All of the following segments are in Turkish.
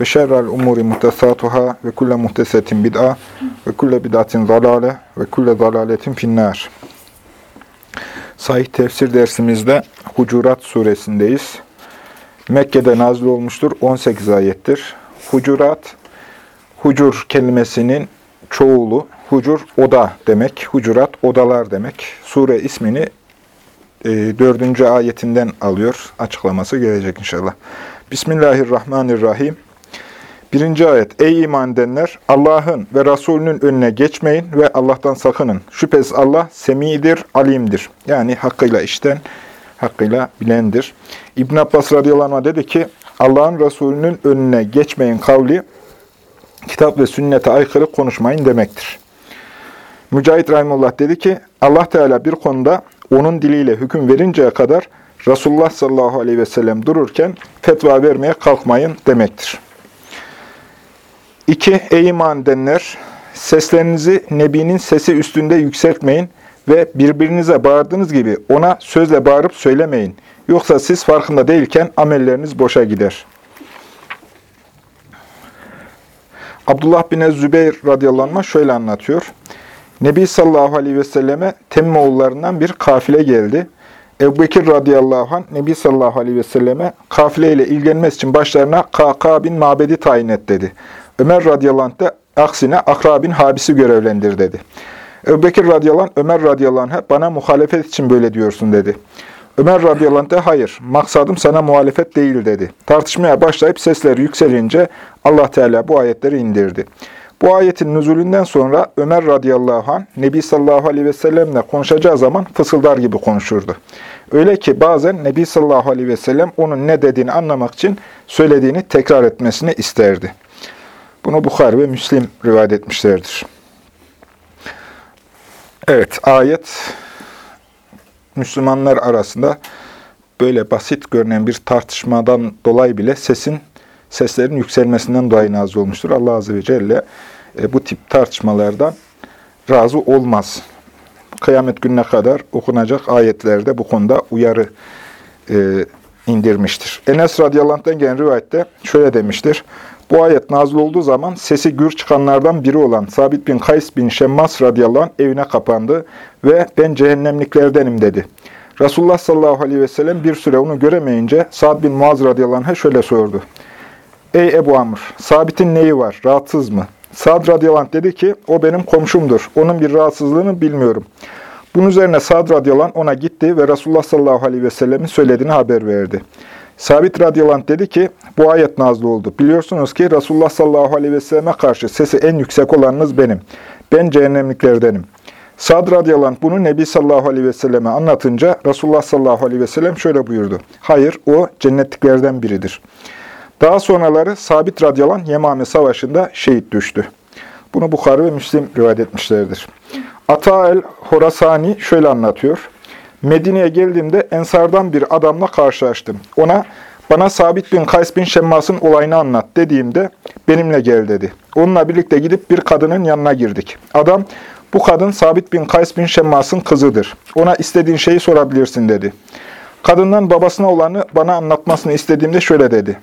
ve şerrel umuri muhtesatuhâ ve kulle muhtesetin bid'a ve kulle bid'atin zalale ve kulle zalaletin finnâr. Sahih tefsir dersimizde Hucurat suresindeyiz. Mekke'de nazil olmuştur. 18 ayettir. Hucurat, hucur kelimesinin çoğulu. Hucur, oda demek. Hucurat, odalar demek. Sure ismini e, dördüncü ayetinden alıyor. Açıklaması gelecek inşallah. Bismillahirrahmanirrahim. Birinci ayet. Ey iman edenler! Allah'ın ve Resulünün önüne geçmeyin ve Allah'tan sakının. Şüphesiz Allah semidir, alimdir. Yani hakkıyla işten, hakkıyla bilendir. İbn Abbas radıyallahu anh dedi ki, Allah'ın Resulünün önüne geçmeyin kavli, kitap ve sünnete aykırı konuşmayın demektir. Mücahit Rahimullah dedi ki, Allah Teala bir konuda onun diliyle hüküm verinceye kadar Resulullah sallallahu aleyhi ve sellem dururken fetva vermeye kalkmayın demektir. 2. Ey iman edenler! Seslerinizi Nebi'nin sesi üstünde yükseltmeyin ve birbirinize bağırdığınız gibi ona sözle bağırıp söylemeyin. Yoksa siz farkında değilken amelleriniz boşa gider. Abdullah bin Zübeyir radıyallahu şöyle anlatıyor. Nebi sallallahu aleyhi ve selleme Temmoğullarından bir kafile geldi. Ebu Bekir radıyallahu anh Nebi sallallahu aleyhi ve selleme kafileyle ilgilenmesi için başlarına Kaka bin Mabed'i tayin et dedi. Ömer radıyallahu anh aksine Akra bin Habis'i görevlendir dedi. Ebu Bekir radıyallahu Ömer radıyallahu anh'a bana muhalefet için böyle diyorsun dedi. Ömer radıyallahu anh hayır, maksadım sana muhalefet değil dedi. Tartışmaya başlayıp sesler yükselince Allah Teala bu ayetleri indirdi. Bu ayetin nüzulünden sonra Ömer radıyallahu anh Nebi sallallahu aleyhi ve sellemle konuşacağı zaman fısıldar gibi konuşurdu. Öyle ki bazen Nebi sallallahu aleyhi ve sellem onun ne dediğini anlamak için söylediğini tekrar etmesini isterdi. Bunu Bukhari ve Müslim rivayet etmişlerdir. Evet, ayet Müslümanlar arasında böyle basit görünen bir tartışmadan dolayı bile sesin seslerin yükselmesinden dolayı nazil olmuştur. Allah Azze ve Celle e, bu tip tartışmalardan razı olmaz. Kıyamet gününe kadar okunacak ayetlerde bu konuda uyarı e, indirmiştir. Enes radıyallahu anh'tan gelen rivayette şöyle demiştir. Bu ayet nazil olduğu zaman sesi gür çıkanlardan biri olan Sabit bin Kays bin Şemmas radıyallahu anh evine kapandı ve ben cehennemliklerdenim dedi. Resulullah sallallahu aleyhi ve sellem bir süre onu göremeyince Sa'd bin Muaz radıyallahu anh'a şöyle sordu. Ey Ebu Amr, Sabit'in neyi var, rahatsız mı? Sa'd radıyallahu anh dedi ki, o benim komşumdur, onun bir rahatsızlığını bilmiyorum. Bunun üzerine Sa'd radıyallahu anh ona gitti ve Resulullah sallallahu aleyhi ve sellemin söylediğini haber verdi. Sabit radıyallahu dedi ki, bu ayet nazlı oldu. Biliyorsunuz ki Resulullah sallallahu aleyhi ve selleme karşı sesi en yüksek olanınız benim. Ben cehennemliklerdenim. Sad radıyallahu bunu Nebi sallallahu aleyhi ve selleme anlatınca Resulullah sallallahu aleyhi ve sellem şöyle buyurdu. Hayır, o cennetliklerden biridir. Daha sonraları Sabit radıyallahu anh Yemame Savaşı'nda şehit düştü. Bunu Bukhari ve Müslim rivayet etmişlerdir. Ata el-Horasani şöyle anlatıyor. Medine'ye geldiğimde Ensardan bir adamla karşılaştım. Ona bana Sabit bin Kays bin Şemmas'ın olayını anlat dediğimde benimle gel dedi. Onunla birlikte gidip bir kadının yanına girdik. Adam bu kadın Sabit bin Kays bin Şemmas'ın kızıdır. Ona istediğin şeyi sorabilirsin dedi. Kadından babasına olanı bana anlatmasını istediğimde şöyle dedi.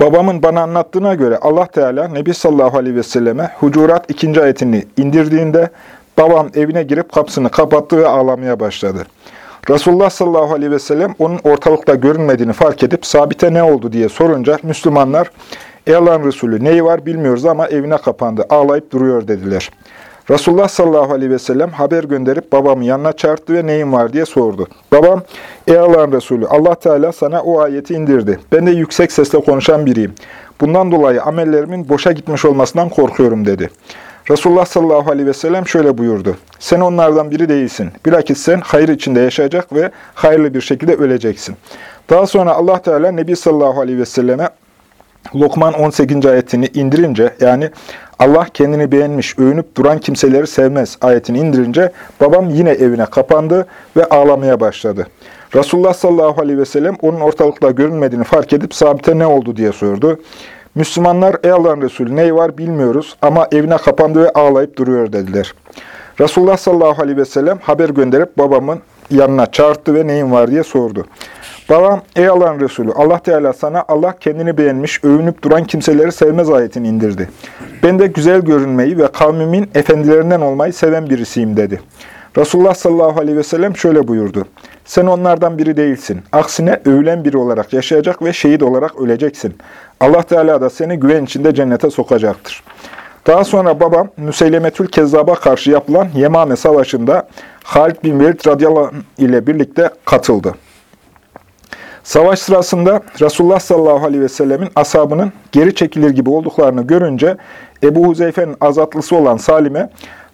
Babamın bana anlattığına göre Allah Teala Nebi sallallahu aleyhi ve selleme Hucurat ikinci ayetini indirdiğinde babam evine girip kapısını kapattı ve ağlamaya başladı. Resulullah sallallahu aleyhi ve sellem onun ortalıkta görünmediğini fark edip sabite ne oldu diye sorunca Müslümanlar Ey Allah'ın Resulü neyi var bilmiyoruz ama evine kapandı ağlayıp duruyor dediler. Resulullah sallallahu aleyhi ve sellem haber gönderip babamın yanına çağırdı ve neyin var diye sordu. Babam, ey Allah'ın Resulü, Allah Teala sana o ayeti indirdi. Ben de yüksek sesle konuşan biriyim. Bundan dolayı amellerimin boşa gitmiş olmasından korkuyorum dedi. Resulullah sallallahu aleyhi ve sellem şöyle buyurdu. Sen onlardan biri değilsin. Bilakis sen hayır içinde yaşayacak ve hayırlı bir şekilde öleceksin. Daha sonra Allah Teala Nebi sallallahu aleyhi ve selleme Lokman 18. ayetini indirince yani Allah kendini beğenmiş, övünüp duran kimseleri sevmez ayetini indirince babam yine evine kapandı ve ağlamaya başladı. Resulullah sallallahu aleyhi ve sellem onun ortalıkta görünmediğini fark edip sabite ne oldu diye sordu. Müslümanlar ey Allah'ın Resulü ney var bilmiyoruz ama evine kapandı ve ağlayıp duruyor dediler. Resulullah sallallahu aleyhi ve sellem haber gönderip babamın yanına çağırdı ve neyin var diye sordu. Babam, ey Allah'ın Resulü, Allah Teala sana Allah kendini beğenmiş, övünüp duran kimseleri sevmez ayetini indirdi. Ben de güzel görünmeyi ve kavmimin efendilerinden olmayı seven birisiyim dedi. Resulullah sallallahu aleyhi ve sellem şöyle buyurdu. Sen onlardan biri değilsin. Aksine övülen biri olarak yaşayacak ve şehit olarak öleceksin. Allah Teala da seni güven içinde cennete sokacaktır. Daha sonra babam Müseylemetül Kezzab'a karşı yapılan Yemame Savaşı'nda Halid bin Velid radıyallahu ile birlikte katıldı. Savaş sırasında Resulullah sallallahu aleyhi ve sellemin ashabının geri çekilir gibi olduklarını görünce Ebu Huzeyfe'nin azatlısı olan Salim'e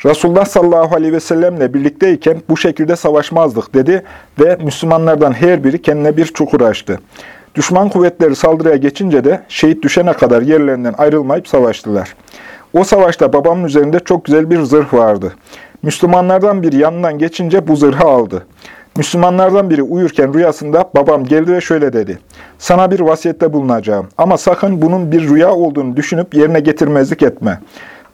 Resulullah sallallahu aleyhi ve sellemle birlikteyken bu şekilde savaşmazdık dedi ve Müslümanlardan her biri kendine bir çukur açtı. Düşman kuvvetleri saldırıya geçince de şehit düşene kadar yerlerinden ayrılmayıp savaştılar. O savaşta babamın üzerinde çok güzel bir zırh vardı. Müslümanlardan biri yanından geçince bu zırhı aldı. Müslümanlardan biri uyurken rüyasında babam geldi ve şöyle dedi. Sana bir vasiyette bulunacağım ama sakın bunun bir rüya olduğunu düşünüp yerine getirmezlik etme.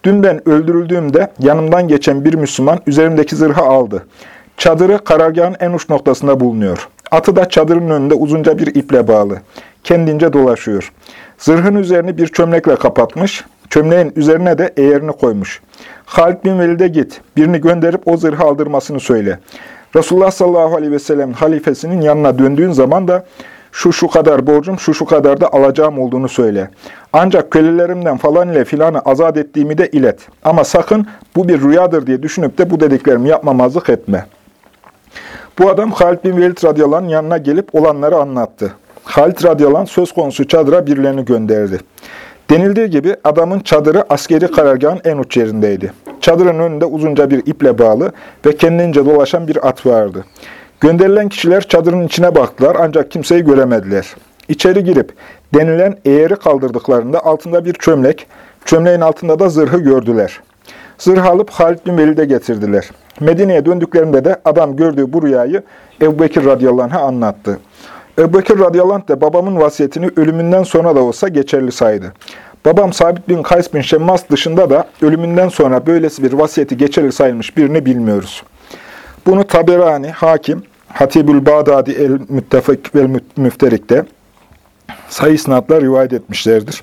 Dün ben öldürüldüğümde yanımdan geçen bir Müslüman üzerimdeki zırhı aldı. Çadırı karargahın en uç noktasında bulunuyor. Atı da çadırın önünde uzunca bir iple bağlı. Kendince dolaşıyor. Zırhın üzerini bir çömlekle kapatmış. Çömleğin üzerine de eğerini koymuş. Halid bin Velid'e git. Birini gönderip o zırhı aldırmasını söyle. Resulullah sallallahu aleyhi ve sellem halifesinin yanına döndüğün zaman da şu şu kadar borcum, şu şu kadar da alacağım olduğunu söyle. Ancak kölelerimden falan ile filanı azat ettiğimi de ilet. Ama sakın bu bir rüyadır diye düşünüp de bu dediklerimi yapmamazlık etme. Bu adam Halid bin Velid radıyallahu yanına gelip olanları anlattı. Halid radıyallahu söz konusu çadıra birilerini gönderdi. Denildiği gibi adamın çadırı askeri karargahın en uç yerindeydi. Çadırın önünde uzunca bir iple bağlı ve kendince dolaşan bir at vardı. Gönderilen kişiler çadırın içine baktılar ancak kimseyi göremediler. İçeri girip denilen eğeri kaldırdıklarında altında bir çömlek, çömleğin altında da zırhı gördüler. Zırhı alıp Halid bin Velid'e getirdiler. Medine'ye döndüklerinde de adam gördüğü bu rüyayı Ebu Bekir radıyallahu anlattı. Ebu Bekir radıyallahu anh babamın vasiyetini ölümünden sonra da olsa geçerli saydı. Babam Sabit bin Kays bin Şemmas dışında da ölümünden sonra böylesi bir vasiyeti geçerli sayılmış birini bilmiyoruz. Bunu Taberani, Hakim, Hatibül Bağdadi el-Müttefik ve Müfterik'te sayı sınatlar rivayet etmişlerdir.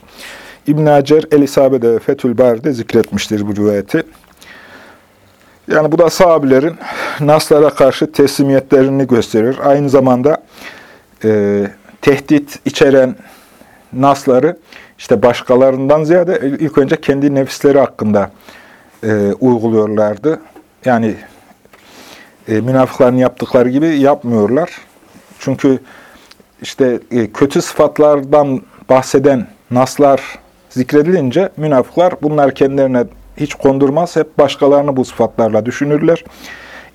İbn Hacer el-İsabe'de ve Fethül Bari'de zikretmiştir bu rivayeti. Yani bu da sahabilerin naslara karşı teslimiyetlerini gösterir. Aynı zamanda e, tehdit içeren nasları işte başkalarından ziyade ilk önce kendi nefisleri hakkında e, uyguluyorlardı. Yani e, münafıkların yaptıkları gibi yapmıyorlar. Çünkü işte e, kötü sıfatlardan bahseden naslar zikredilince münafıklar bunlar kendilerine hiç kondurmaz. Hep başkalarını bu sıfatlarla düşünürler.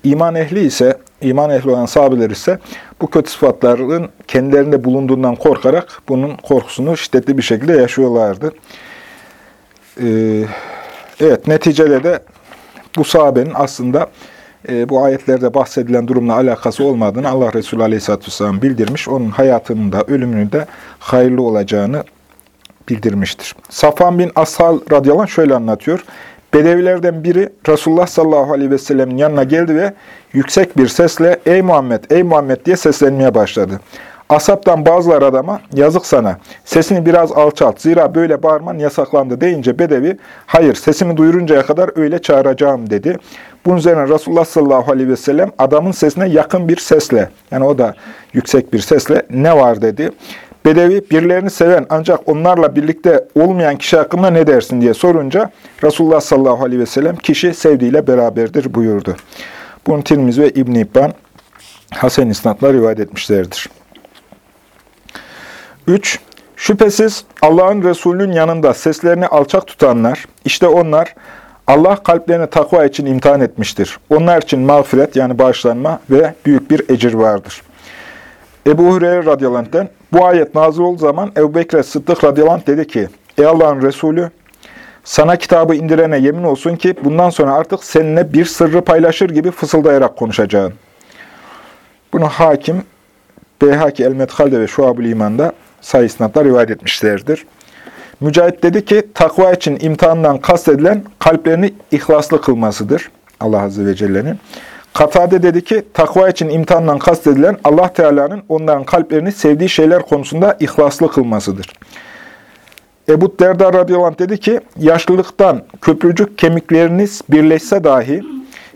İman ehli ise, iman ehli olan sahabeler ise bu kötü sıfatların kendilerinde bulunduğundan korkarak bunun korkusunu şiddetli bir şekilde yaşıyorlardı. Ee, evet, neticede de bu sahabenin aslında e, bu ayetlerde bahsedilen durumla alakası olmadığını Allah Resulü Aleyhisselatü Vesselam bildirmiş. Onun hayatının da ölümünün de hayırlı olacağını bildirmiştir. Safan bin Ashal radıyallahu şöyle anlatıyor. Bedevilerden biri Resulullah sallallahu aleyhi ve sellemin yanına geldi ve yüksek bir sesle ''Ey Muhammed, ey Muhammed'' diye seslenmeye başladı. Asaptan bazılar adama yazık sana sesini biraz alçalt zira böyle bağırman yasaklandı deyince Bedevi hayır sesimi duyuruncaya kadar öyle çağıracağım dedi. Bunun üzerine Resulullah sallallahu aleyhi ve sellem adamın sesine yakın bir sesle yani o da yüksek bir sesle ne var dedi. Bedevi birilerini seven ancak onlarla birlikte olmayan kişi hakkında ne dersin diye sorunca Resulullah sallallahu aleyhi ve sellem kişi sevdiğiyle beraberdir buyurdu. Bunu Tirmizi ve İbn-i İbban Hasen İsnat'la rivayet etmişlerdir. 3. Şüphesiz Allah'ın Resulü'nün yanında seslerini alçak tutanlar, işte onlar Allah kalplerini takva için imtihan etmiştir. Onlar için mağfiret yani bağışlanma ve büyük bir ecir vardır. Ebu Hureyre radıyallahu anh'den Bu ayet nazil olduğu zaman Ebu Bekir Sıddık radıyallahu anh dedi ki, Ey Allah'ın Resulü, sana kitabı indirene yemin olsun ki bundan sonra artık seninle bir sırrı paylaşır gibi fısıldayarak konuşacağım. Bunu hakim, Beyhaki El-Medhal'de ve Şuab-ül İman'da sayı sınavda rivayet etmişlerdir. Mücahit dedi ki, takva için imtihandan kastedilen kalplerini ihlaslı kılmasıdır. Allah Azze ve Celle'nin. Katade dedi ki, takva için imtihandan kastedilen Allah Teala'nın onların kalplerini sevdiği şeyler konusunda ihlaslı kılmasıdır. Ebu Derda radıyallahu anh dedi ki, yaşlılıktan köprücük kemikleriniz birleşse dahi,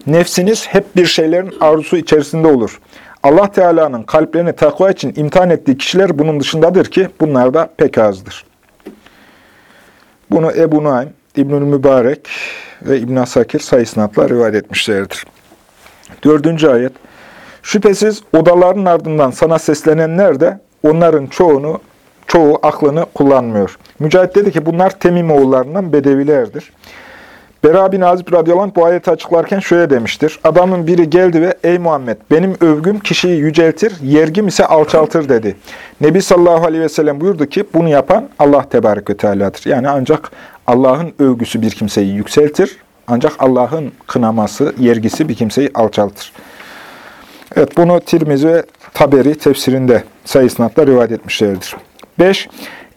nefsiniz hep bir şeylerin arzusu içerisinde olur. Allah Teala'nın kalplerini takva için imtihan ettiği kişiler bunun dışındadır ki, bunlar da pek azdır. Bunu Ebu Naim, İbnül Mübarek ve İbn Asakir sayısınatla rivayet etmişlerdir. Dördüncü ayet. Şüphesiz odaların ardından sana seslenenler de onların çoğunu, çoğu aklını kullanmıyor. Mücahit dedi ki bunlar Temim oğullarından bedevilerdir. Bera bin Azib radıyallahu anh bu ayeti açıklarken şöyle demiştir. Adamın biri geldi ve ey Muhammed benim övgüm kişiyi yüceltir, yergim ise alçaltır dedi. Nebi sallallahu aleyhi ve sellem buyurdu ki bunu yapan Allah tebarek ve teala'dır. Yani ancak Allah'ın övgüsü bir kimseyi yükseltir, ancak Allah'ın kınaması, yergisi bir kimseyi alçaltır. Evet bunu Tirmizi ve Taberi tefsirinde sayısınatla rivayet etmişlerdir. 5.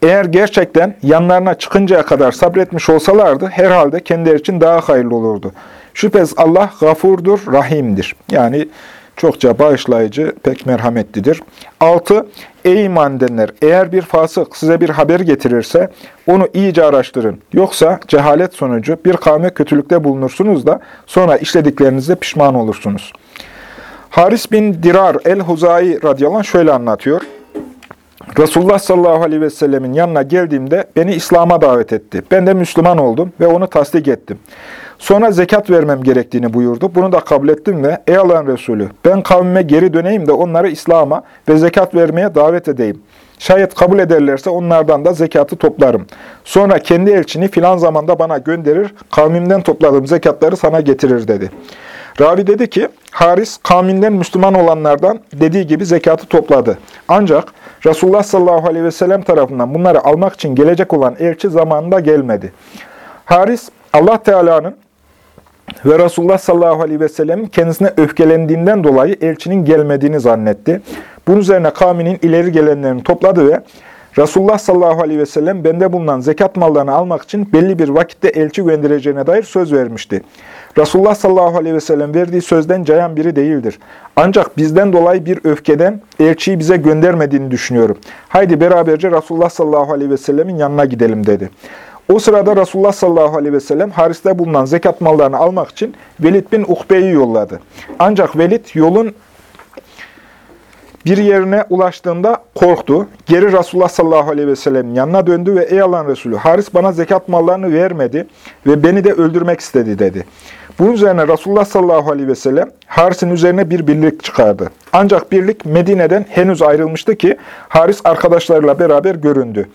Eğer gerçekten yanlarına çıkıncaya kadar sabretmiş olsalardı herhalde kendileri için daha hayırlı olurdu. Şüphesiz Allah gafurdur, rahimdir. Yani çokça bağışlayıcı, pek merhametlidir. 6. Ey iman edenler! Eğer bir fasık size bir haber getirirse onu iyice araştırın. Yoksa cehalet sonucu bir kavme kötülükte bulunursunuz da sonra işlediklerinizde pişman olursunuz. Haris bin Dirar el-Huzayi radıyallahu anh şöyle anlatıyor. Resulullah sallallahu aleyhi ve sellemin yanına geldiğimde beni İslam'a davet etti. Ben de Müslüman oldum ve onu tasdik ettim. Sonra zekat vermem gerektiğini buyurdu. Bunu da kabul ettim ve ey Allah'ın Resulü ben kavmime geri döneyim de onları İslam'a ve zekat vermeye davet edeyim. Şayet kabul ederlerse onlardan da zekatı toplarım. Sonra kendi elçini filan zamanda bana gönderir, kavmimden topladığım zekatları sana getirir dedi. Ravi dedi ki, Haris kavminden Müslüman olanlardan dediği gibi zekatı topladı. Ancak Resulullah sallallahu aleyhi ve sellem tarafından bunları almak için gelecek olan elçi zamanında gelmedi. Haris, Allah Teala'nın ve Resulullah sallallahu aleyhi ve sellemin kendisine öfkelendiğinden dolayı elçinin gelmediğini zannetti. Bunun üzerine kavminin ileri gelenlerini topladı ve Resulullah sallallahu aleyhi ve sellem bende bulunan zekat mallarını almak için belli bir vakitte elçi göndereceğine dair söz vermişti. Resulullah sallallahu aleyhi ve sellem verdiği sözden cayan biri değildir. Ancak bizden dolayı bir öfkeden elçiyi bize göndermediğini düşünüyorum. Haydi beraberce Resulullah sallallahu aleyhi ve sellemin yanına gidelim dedi. O sırada Resulullah sallallahu aleyhi ve sellem Haris'te bulunan zekat mallarını almak için Velid bin Ukbe'yi yolladı. Ancak Velid yolun bir yerine ulaştığında korktu. Geri Resulullah sallallahu aleyhi ve sellem'in yanına döndü ve ey Allah'ın Resulü Haris bana zekat mallarını vermedi ve beni de öldürmek istedi dedi. Bunun üzerine Resulullah sallallahu aleyhi ve sellem Haris'in üzerine bir birlik çıkardı. Ancak birlik Medine'den henüz ayrılmıştı ki Haris arkadaşlarıyla beraber göründü.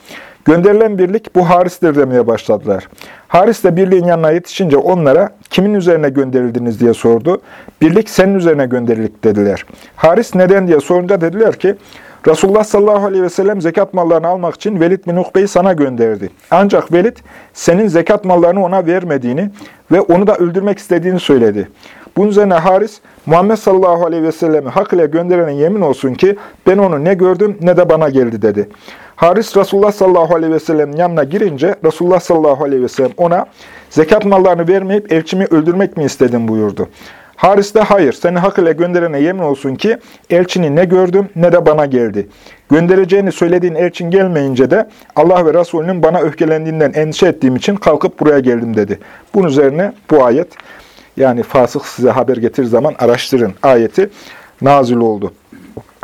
Gönderilen birlik bu Haris'tir demeye başladılar. Haris de birliğin yanına yetişince onlara kimin üzerine gönderildiniz diye sordu. Birlik senin üzerine gönderildik dediler. Haris neden diye sorunca dediler ki Resulullah sallallahu aleyhi ve sellem zekat mallarını almak için Velid bin Ukbe'yi sana gönderdi. Ancak Velid senin zekat mallarını ona vermediğini ve onu da öldürmek istediğini söyledi. Bunun üzerine Haris, Muhammed sallallahu aleyhi ve sellemi hak ile gönderene yemin olsun ki ben onu ne gördüm ne de bana geldi dedi. Haris Resulullah sallallahu aleyhi ve sellem'in yanına girince Resulullah sallallahu aleyhi ve sellem ona zekat mallarını vermeyip elçimi öldürmek mi istedin buyurdu. Haris de hayır seni hak ile gönderene yemin olsun ki elçini ne gördüm ne de bana geldi. Göndereceğini söylediğin elçin gelmeyince de Allah ve Resulünün bana öfkelendiğinden endişe ettiğim için kalkıp buraya geldim dedi. Bunun üzerine bu ayet yani fasık size haber getir zaman araştırın ayeti nazil oldu.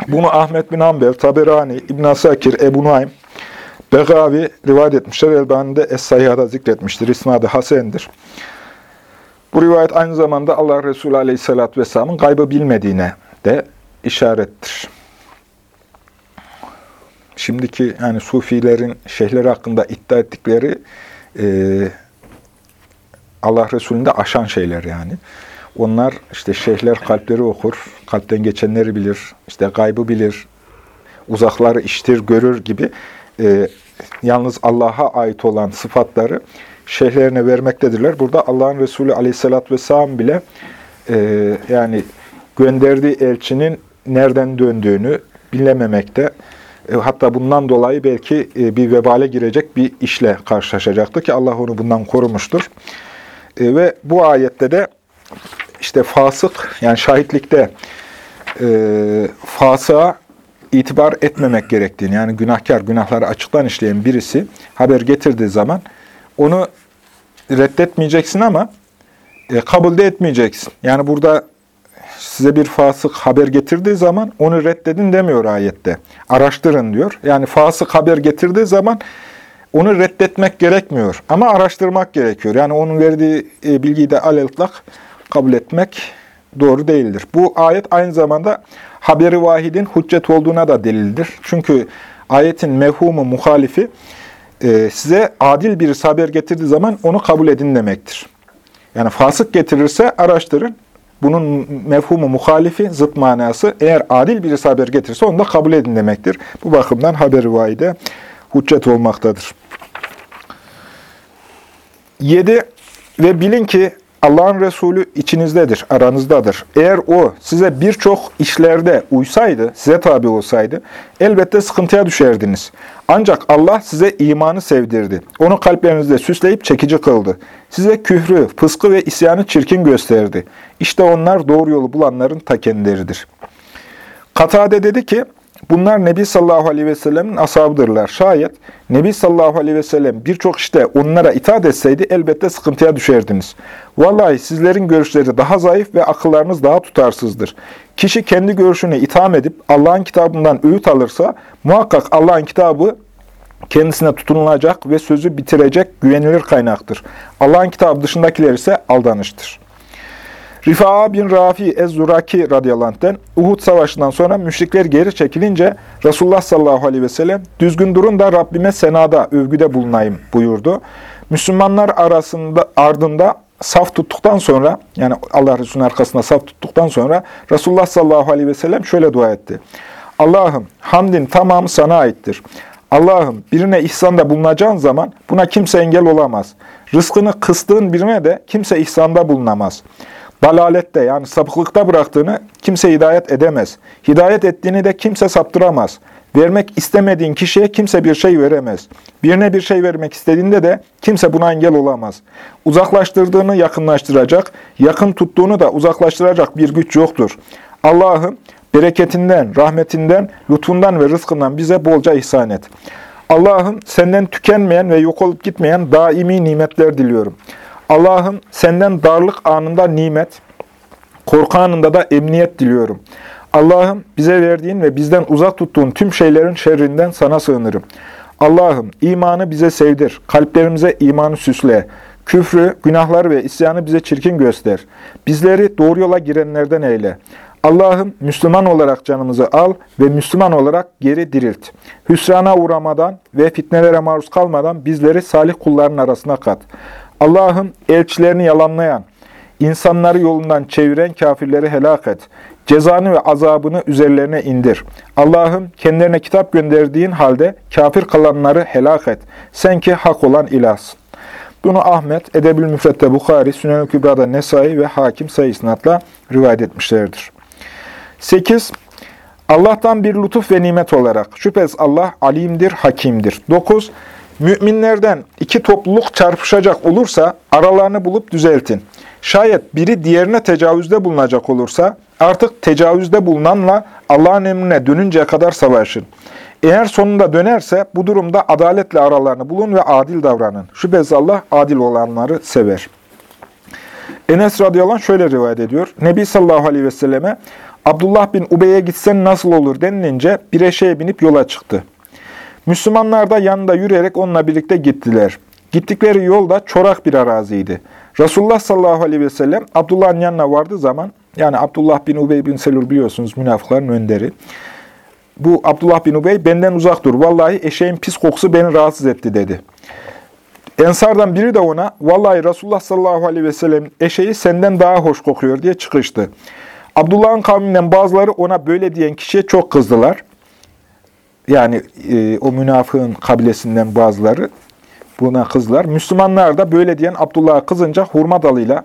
Bunu Ahmet bin Ambel, Taberani, İbn Asakir, Ebu Naim, Begavi rivayet etmişler. Elbani'de Es-Sayyah'da zikretmiştir. İsnadı Hasen'dir. Bu rivayet aynı zamanda Allah Resulü Aleyhisselatü Vesselam'ın kaybı bilmediğine de işarettir. Şimdiki yani Sufilerin şeyhleri hakkında iddia ettikleri e, Allah Resulü'nde aşan şeyler yani. Onlar işte şeyhler kalpleri okur, kalpten geçenleri bilir, işte gaybı bilir. uzakları iştir, görür gibi e, yalnız Allah'a ait olan sıfatları şeyhlerine vermektedirler. Burada Allah'ın Resulü aleyhissalatü vesselam bile e, yani gönderdiği elçinin nereden döndüğünü bilememekte. E, hatta bundan dolayı belki e, bir vebale girecek bir işle karşılaşacaktı ki Allah onu bundan korumuştur. E, ve bu ayette de işte fasık yani şahitlikte e, fasığa itibar etmemek gerektiğini yani günahkar, günahları açıktan işleyen birisi haber getirdiği zaman onu reddetmeyeceksin ama e, kabul de etmeyeceksin. Yani burada size bir fasık haber getirdiği zaman onu reddedin demiyor ayette. Araştırın diyor. Yani fasık haber getirdiği zaman onu reddetmek gerekmiyor. Ama araştırmak gerekiyor. Yani onun verdiği e, bilgiyi de aleltlak kabul etmek doğru değildir. Bu ayet aynı zamanda haberi vahidin hüccet olduğuna da delildir. Çünkü ayetin mevhumu muhalifi e, size adil bir haber getirdiği zaman onu kabul edin demektir. Yani fasık getirirse araştırın. Bunun mefhumu muhalifi, zıt manası eğer adil bir haber getirirse onu da kabul edin demektir. Bu bakımdan haber-i vaide hüccet olmaktadır. 7. Ve bilin ki Allah'ın Resulü içinizdedir, aranızdadır. Eğer o size birçok işlerde uysaydı, size tabi olsaydı, elbette sıkıntıya düşerdiniz. Ancak Allah size imanı sevdirdi. Onu kalplerinizde süsleyip çekici kıldı. Size küfrü, fıskı ve isyanı çirkin gösterdi. İşte onlar doğru yolu bulanların ta kendileridir. Katade dedi ki, Bunlar Nebi sallallahu aleyhi ve sellemin ashabıdırlar. Şayet Nebi sallallahu aleyhi ve sellem birçok işte onlara itaat etseydi elbette sıkıntıya düşerdiniz. Vallahi sizlerin görüşleri daha zayıf ve akıllarınız daha tutarsızdır. Kişi kendi görüşünü itham edip Allah'ın kitabından öğüt alırsa muhakkak Allah'ın kitabı kendisine tutunulacak ve sözü bitirecek güvenilir kaynaktır. Allah'ın kitabı dışındakiler ise aldanıştır. Rifa'a bin Rafi Ez-Zuraki radıyallahu Uhud savaşından sonra müşrikler geri çekilince Resulullah sallallahu aleyhi ve sellem düzgün durun da Rabbime senada, övgüde bulunayım buyurdu. Müslümanlar arasında ardında saf tuttuktan sonra yani Allah Resulü'nün arkasında saf tuttuktan sonra Resulullah sallallahu aleyhi ve sellem şöyle dua etti. Allah'ım hamdin tamamı sana aittir. Allah'ım birine ihsanda bulunacağın zaman buna kimse engel olamaz. Rızkını kıstığın birine de kimse ihsanda bulunamaz.'' Dalalette yani sapıklıkta bıraktığını kimse hidayet edemez. Hidayet ettiğini de kimse saptıramaz. Vermek istemediğin kişiye kimse bir şey veremez. Birine bir şey vermek istediğinde de kimse buna engel olamaz. Uzaklaştırdığını yakınlaştıracak, yakın tuttuğunu da uzaklaştıracak bir güç yoktur. Allah'ım bereketinden, rahmetinden, lütfundan ve rızkından bize bolca ihsan et. Allah'ım senden tükenmeyen ve yok olup gitmeyen daimi nimetler diliyorum. Allah'ım senden darlık anında nimet, korku anında da emniyet diliyorum. Allah'ım bize verdiğin ve bizden uzak tuttuğun tüm şeylerin şerrinden sana sığınırım. Allah'ım imanı bize sevdir, kalplerimize imanı süsle. Küfrü, günahları ve isyanı bize çirkin göster. Bizleri doğru yola girenlerden eyle. Allah'ım Müslüman olarak canımızı al ve Müslüman olarak geri dirilt. Hüsrana uğramadan ve fitnelere maruz kalmadan bizleri salih kulların arasına kat. Allah'ım elçilerini yalanlayan, insanları yolundan çeviren kafirleri helak et. Cezanı ve azabını üzerlerine indir. Allah'ım kendilerine kitap gönderdiğin halde kafir kalanları helak et. Sen ki hak olan ilahsın. Bunu Ahmet, Edebül Müfret'te Bukhari, Sünen-i Kübra'da Nesai ve Hakim sayısınatla rivayet etmişlerdir. 8. Allah'tan bir lütuf ve nimet olarak. Şüphesiz Allah alimdir, hakimdir. 9. Müminlerden iki topluluk çarpışacak olursa aralarını bulup düzeltin. Şayet biri diğerine tecavüzde bulunacak olursa artık tecavüzde bulunanla Allah'ın emrine dönünceye kadar savaşın. Eğer sonunda dönerse bu durumda adaletle aralarını bulun ve adil davranın. Şüphesiz Allah adil olanları sever. Enes radıyallahu anh şöyle rivayet ediyor. Nebi sallallahu aleyhi ve selleme Abdullah bin Ubey'e gitsen nasıl olur denilince bir eşeğe binip yola çıktı. Müslümanlar da yanında yürüyerek onunla birlikte gittiler. Gittikleri yol da çorak bir araziydi. Resulullah sallallahu aleyhi ve sellem Abdullah'ın yanına vardığı zaman, yani Abdullah bin Ubey bin Selur biliyorsunuz münafıkların önderi. Bu Abdullah bin Ubey benden uzak dur. Vallahi eşeğin pis kokusu beni rahatsız etti dedi. Ensardan biri de ona, vallahi Resulullah sallallahu aleyhi ve sellem eşeği senden daha hoş kokuyor diye çıkıştı. Abdullah'ın kavminden bazıları ona böyle diyen kişiye çok kızdılar. Yani e, o münafığın kabilesinden bazıları buna kızlar. Müslümanlar da böyle diyen Abdullah'a kızınca hurma dalıyla,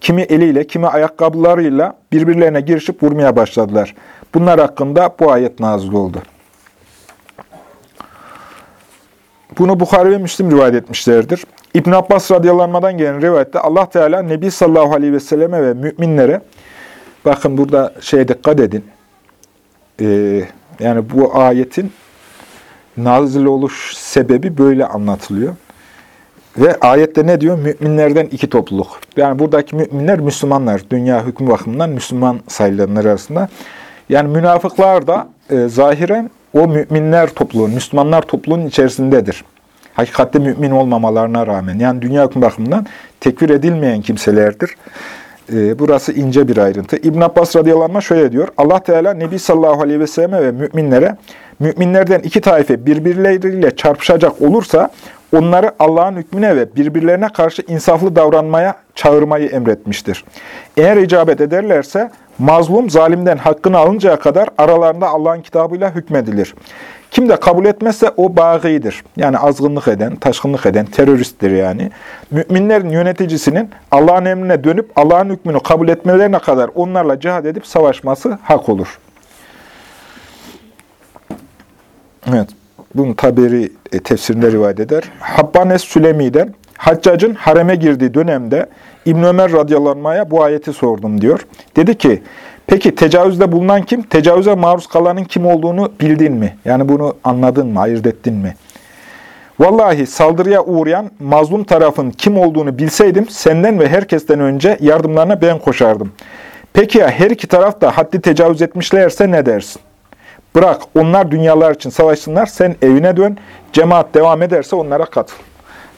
kimi eliyle, kimi ayakkabılarıyla birbirlerine girişip vurmaya başladılar. Bunlar hakkında bu ayet nazil oldu. Bunu Bukhari ve Müslim rivayet etmişlerdir. İbn Abbas radıyallanmadan gelen rivayette Allah Teala Nebi sallallahu aleyhi ve selleme ve müminlere bakın burada şeye dikkat edin. Ee, yani bu ayetin nazil oluş sebebi böyle anlatılıyor. Ve ayette ne diyor? Müminlerden iki topluluk. Yani buradaki müminler Müslümanlar. Dünya hükmü bakımından Müslüman sayılanlar arasında. Yani münafıklar da e, zahiren o müminler topluluğun, Müslümanlar topluluğun içerisindedir. Hakikatte mümin olmamalarına rağmen. Yani dünya hükmü bakımından tekfir edilmeyen kimselerdir. E, burası ince bir ayrıntı. İbn Abbas radıyallahu anh şöyle diyor. Allah Teala Nebi sallallahu aleyhi ve selleme ve müminlere müminlerden iki taife birbirleriyle çarpışacak olursa onları Allah'ın hükmüne ve birbirlerine karşı insaflı davranmaya çağırmayı emretmiştir. Eğer icabet ederlerse mazlum zalimden hakkını alıncaya kadar aralarında Allah'ın kitabıyla hükmedilir. Kim de kabul etmezse o bağıdır. Yani azgınlık eden, taşkınlık eden, teröristtir yani. Müminlerin yöneticisinin Allah'ın emrine dönüp Allah'ın hükmünü kabul etmelerine kadar onlarla cihad edip savaşması hak olur. Evet. Bunu Taberi e, tefsirinde rivayet eder. Habbanes Sülemi'den Haccac'ın hareme girdiği dönemde İbn Ömer radıyallahu bu ayeti sordum diyor. Dedi ki, peki tecavüzde bulunan kim? Tecavüze maruz kalanın kim olduğunu bildin mi? Yani bunu anladın mı, ayırt ettin mi? Vallahi saldırıya uğrayan mazlum tarafın kim olduğunu bilseydim senden ve herkesten önce yardımlarına ben koşardım. Peki ya her iki taraf da haddi tecavüz etmişlerse ne dersin? Bırak onlar dünyalar için savaşsınlar, sen evine dön, cemaat devam ederse onlara katıl.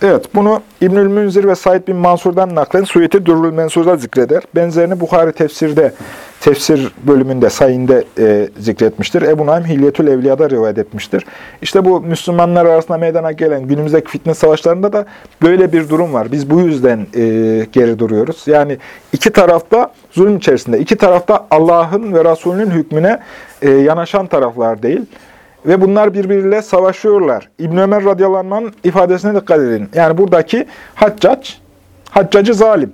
Evet, bunu İbnül Münzir ve Said bin Mansur'dan naklen Suyeti Durrul Mensur'da zikreder. Benzerini Bukhari tefsirde, tefsir bölümünde, sayinde e, zikretmiştir. Ebu Naim Hilyetül Evliya'da rivayet etmiştir. İşte bu Müslümanlar arasında meydana gelen günümüzdeki fitne savaşlarında da böyle bir durum var. Biz bu yüzden e, geri duruyoruz. Yani iki tarafta zulüm içerisinde, iki tarafta Allah'ın ve Resulünün hükmüne e, yanaşan taraflar değil. Ve bunlar birbiriyle savaşıyorlar. İbn Ömer radıyallahu anh'ın ifadesine dikkat edin. Yani buradaki Haccac, Haccacı zalim.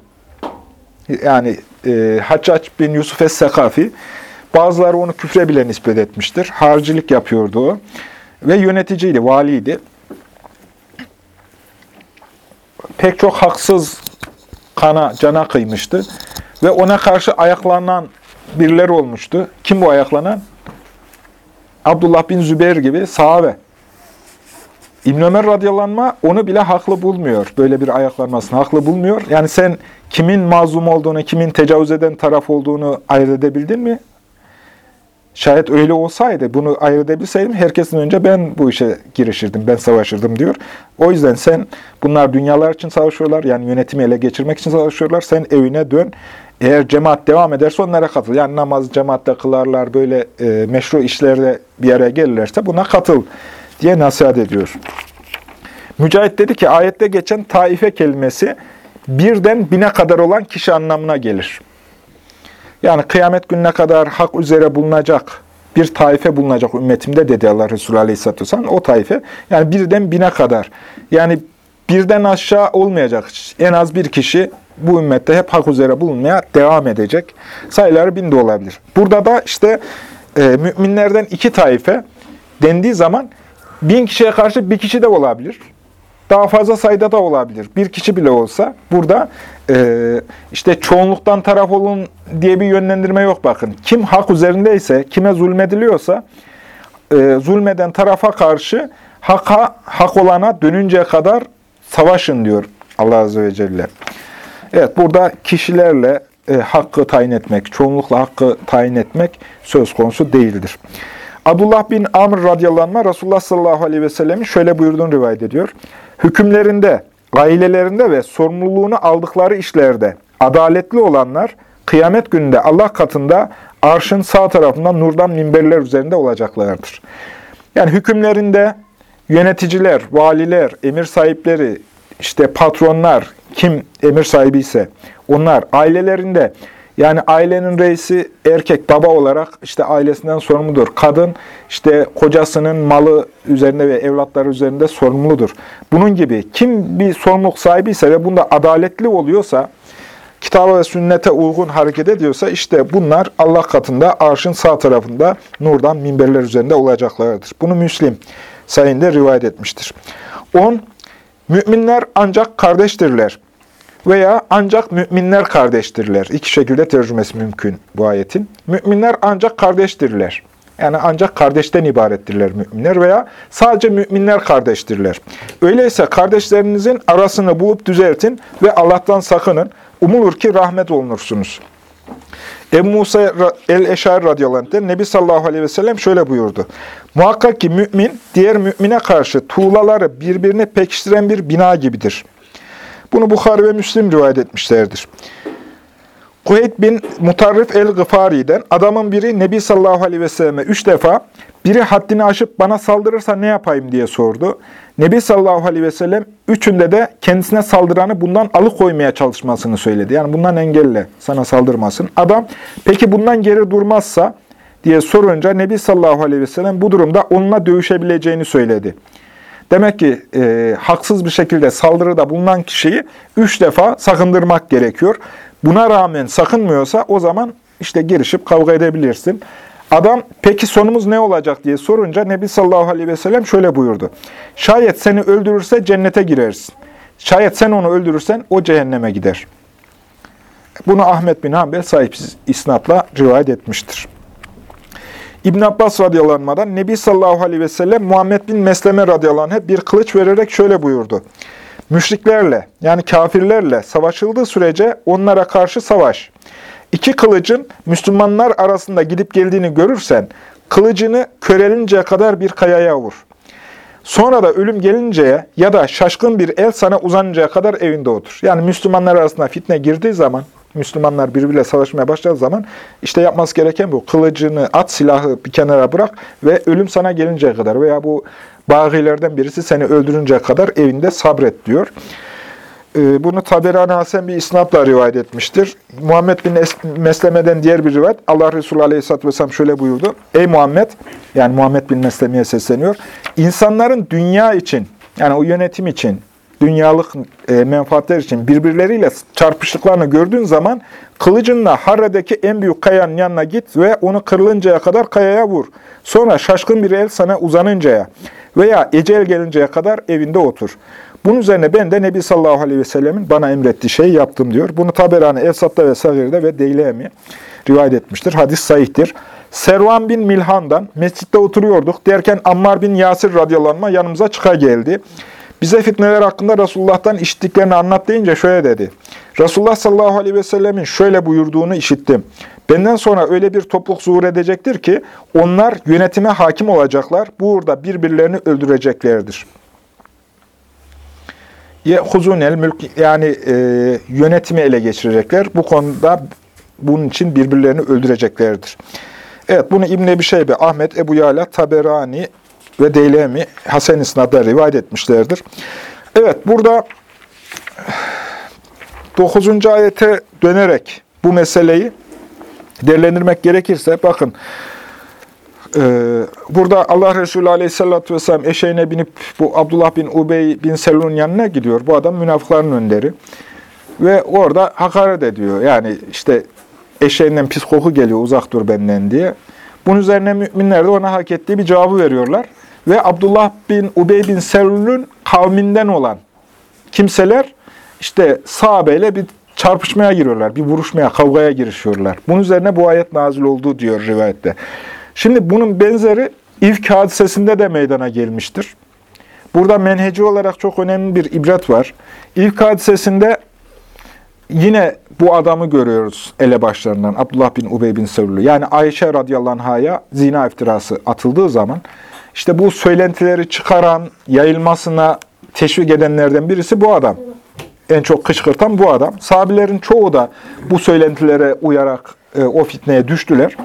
Yani e, Haccac bin Yusuf es-Sekafi, bazıları onu küfre bile nispet etmiştir. Harcilik yapıyordu o. Ve yöneticiydi, valiydi. Pek çok haksız kana, cana kıymıştı. Ve ona karşı ayaklanan birileri olmuştu. Kim bu ayaklanan? Abdullah bin Zübeyir gibi sahabe. İbn Ömer radıyallahu onu bile haklı bulmuyor. Böyle bir ayaklanmasını haklı bulmuyor. Yani sen kimin mazlum olduğunu, kimin tecavüz eden taraf olduğunu ayırt edebildin mi? Şayet öyle olsaydı, bunu ayırt herkesin önce ben bu işe girişirdim, ben savaşırdım diyor. O yüzden sen, bunlar dünyalar için savaşıyorlar, yani yönetimi ele geçirmek için savaşıyorlar. Sen evine dön, eğer cemaat devam ederse onlara katıl. Yani namaz cemaatte kılarlar, böyle e, meşru işlerde bir araya gelirlerse buna katıl diye nasihat ediyor. Mücahit dedi ki ayette geçen taife kelimesi birden bine kadar olan kişi anlamına gelir. Yani kıyamet gününe kadar hak üzere bulunacak bir taife bulunacak ümmetimde dedi Allah Resulü Aleyhisselatü Vesselam. O taife yani birden bine kadar. Yani birden aşağı olmayacak. En az bir kişi bu ümmette hep hak üzere bulunmaya devam edecek. Sayıları bin de olabilir. Burada da işte e, müminlerden iki taife dendiği zaman bin kişiye karşı bir kişi de olabilir. Daha fazla sayıda da olabilir. Bir kişi bile olsa burada e, işte çoğunluktan taraf olun diye bir yönlendirme yok bakın. Kim hak üzerindeyse, kime zulmediliyorsa e, zulmeden tarafa karşı haka, hak olana dönünceye kadar savaşın diyor Allah Azze ve Celle. Evet, burada kişilerle e, hakkı tayin etmek, çoğunlukla hakkı tayin etmek söz konusu değildir. Abdullah bin Amr radıyallahu anh, Resulullah sallallahu aleyhi ve sellemin şöyle buyurduğunu rivayet ediyor. Hükümlerinde, ailelerinde ve sorumluluğunu aldıkları işlerde adaletli olanlar, kıyamet gününde Allah katında arşın sağ tarafından nurdan minberler üzerinde olacaklardır. Yani hükümlerinde yöneticiler, valiler, emir sahipleri, işte patronlar, kim emir sahibi ise onlar ailelerinde Yani ailenin reisi erkek, baba olarak işte ailesinden sorumludur. Kadın işte kocasının malı üzerinde ve evlatları üzerinde sorumludur. Bunun gibi kim bir sorumluluk sahibi ise ve bunda adaletli oluyorsa, kitaba ve sünnete uygun hareket ediyorsa işte bunlar Allah katında arşın sağ tarafında nurdan minberler üzerinde olacaklardır. Bunu Müslim sayında rivayet etmiştir. 10. Müminler ancak kardeştirler veya ancak müminler kardeştirler. İki şekilde tercümesi mümkün bu ayetin. Müminler ancak kardeştirler. Yani ancak kardeşten ibarettirler müminler veya sadece müminler kardeştirler. Öyleyse kardeşlerinizin arasını bulup düzeltin ve Allah'tan sakının. Umulur ki rahmet olunursunuz. Ebu Musa el-Eşari radıyallahu anh'den Nebi sallallahu aleyhi ve sellem şöyle buyurdu. Muhakkak ki mümin, diğer mümine karşı tuğlaları birbirine pekiştiren bir bina gibidir. Bunu Bukhari ve Müslim rivayet etmişlerdir. Kuheyt bin Mutarrif el-Gıfari'den adamın biri Nebi sallallahu aleyhi ve selleme üç defa biri haddini aşıp bana saldırırsa ne yapayım diye sordu. Nebi sallallahu aleyhi ve sellem üçünde de kendisine saldıranı bundan alıkoymaya çalışmasını söyledi. Yani bundan engelle sana saldırmasın. Adam peki bundan geri durmazsa diye sorunca Nebi sallallahu aleyhi ve sellem bu durumda onunla dövüşebileceğini söyledi. Demek ki e, haksız bir şekilde saldırıda bulunan kişiyi üç defa sakındırmak gerekiyor. Buna rağmen sakınmıyorsa o zaman işte girişip kavga edebilirsin. Adam peki sonumuz ne olacak diye sorunca Nebi sallallahu aleyhi ve sellem şöyle buyurdu. Şayet seni öldürürse cennete girersin. Şayet sen onu öldürürsen o cehenneme gider. Bunu Ahmet bin Hanbel sahipsiz isnatla rivayet etmiştir. İbn Abbas radıyallahu anh'dan Nebi sallallahu aleyhi ve sellem Muhammed bin Mesleme radıyallahu anh'a bir kılıç vererek şöyle buyurdu. Müşriklerle yani kafirlerle savaşıldığı sürece onlara karşı savaş. İki kılıcın Müslümanlar arasında gidip geldiğini görürsen kılıcını körelinceye kadar bir kayaya vur. Sonra da ölüm gelinceye ya da şaşkın bir el sana uzanıncaya kadar evinde otur. Yani Müslümanlar arasında fitne girdiği zaman Müslümanlar birbiriyle savaşmaya başladığı zaman işte yapması gereken bu. Kılıcını at, silahı bir kenara bırak ve ölüm sana gelinceye kadar veya bu bağilerden birisi seni öldürünceye kadar evinde sabret diyor. Ee, bunu Taberani Hasen bir isnatla rivayet etmiştir. Muhammed bin Mesleme'den diğer bir rivayet. Allah Resulü Aleyhisselatü Vesselam şöyle buyurdu. Ey Muhammed, yani Muhammed bin Mesleme'ye sesleniyor. İnsanların dünya için, yani o yönetim için, dünyalık e, menfaatler için birbirleriyle çarpıştıklarını gördüğün zaman kılıcınla Harre'deki en büyük kayanın yanına git ve onu kırılıncaya kadar kayaya vur. Sonra şaşkın bir el sana uzanıncaya veya ecel gelinceye kadar evinde otur. Bunun üzerine ben de Nebi sallallahu aleyhi ve sellemin bana emrettiği şeyi yaptım diyor. Bunu Taberani, Esat'ta ve Sagir'de ve Deylemi rivayet etmiştir. Hadis sahihtir. Servan bin Milhan'dan mescitte oturuyorduk derken Ammar bin Yasir radıyallahu anh yanımıza çıka geldi. Bize fitneler hakkında Resulullah'tan işittiklerini anlat deyince şöyle dedi. Resulullah sallallahu aleyhi ve sellemin şöyle buyurduğunu işittim. Benden sonra öyle bir topluluk zuhur edecektir ki onlar yönetime hakim olacaklar. Burada birbirlerini öldüreceklerdir. Yehuzunel mülk yani e, yönetimi ele geçirecekler. Bu konuda bunun için birbirlerini öldüreceklerdir. Evet bunu İbn Ebi Şeybe, Ahmet, Ebu Yala, Taberani ve Deylemi Hasan İsnad'da rivayet etmişlerdir. Evet burada 9. ayete dönerek bu meseleyi değerlendirmek gerekirse bakın e, burada Allah Resulü Aleyhisselatü Vesselam eşeğine binip bu Abdullah bin Ubey bin Selun'un yanına gidiyor. Bu adam münafıkların önderi. Ve orada hakaret ediyor. Yani işte eşeğinden pis koku geliyor uzak dur benden diye. Bunun üzerine müminler de ona hak ettiği bir cevabı veriyorlar. Ve Abdullah bin Ubey bin Selül'ün kavminden olan kimseler işte sahabeyle bir çarpışmaya giriyorlar. Bir vuruşmaya, kavgaya girişiyorlar. Bunun üzerine bu ayet nazil olduğu diyor rivayette. Şimdi bunun benzeri ilk hadisesinde de meydana gelmiştir. Burada menheci olarak çok önemli bir ibret var. İlk hadisesinde yine bu adamı görüyoruz elebaşlarından Abdullah bin Ubey bin Selül'ü. Yani Ayşe radıyallahu anh'a zina iftirası atıldığı zaman işte bu söylentileri çıkaran, yayılmasına teşvik edenlerden birisi bu adam. En çok kışkırtan bu adam. Sahabilerin çoğu da bu söylentilere uyarak e, o fitneye düştüler.